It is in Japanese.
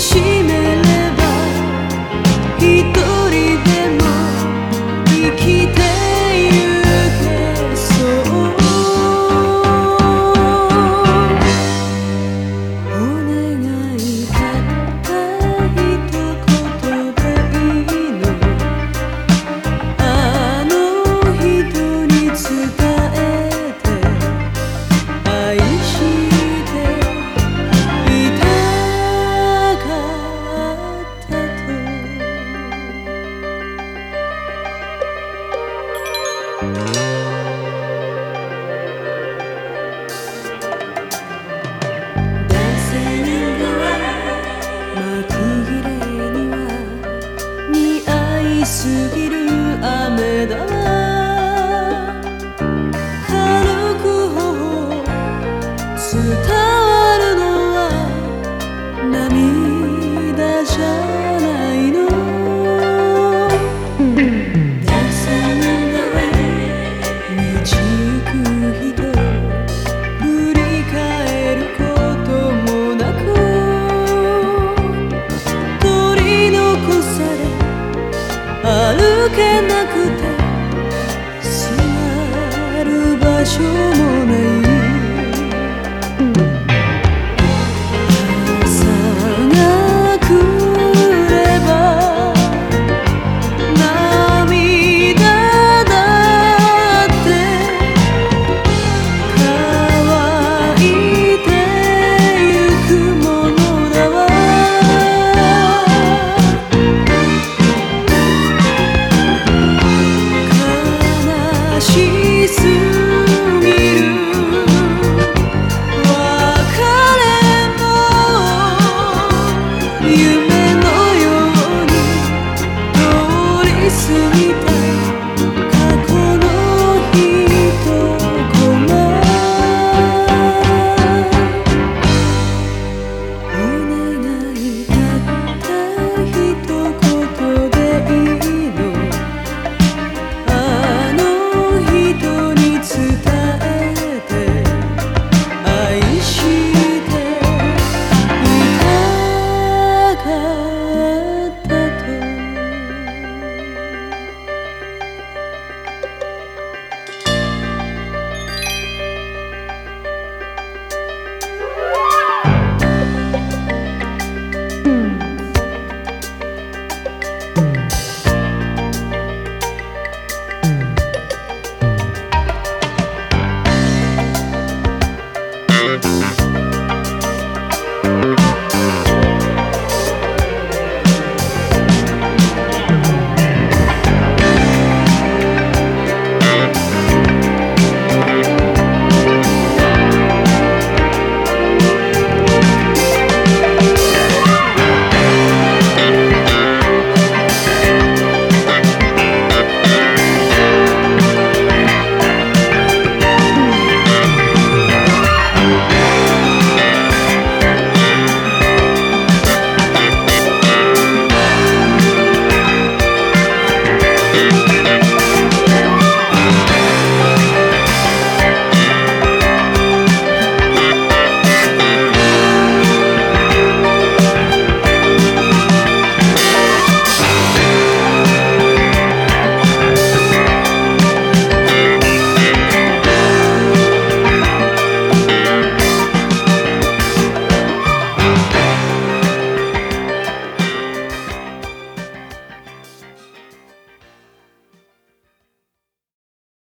existir. 過ぎ去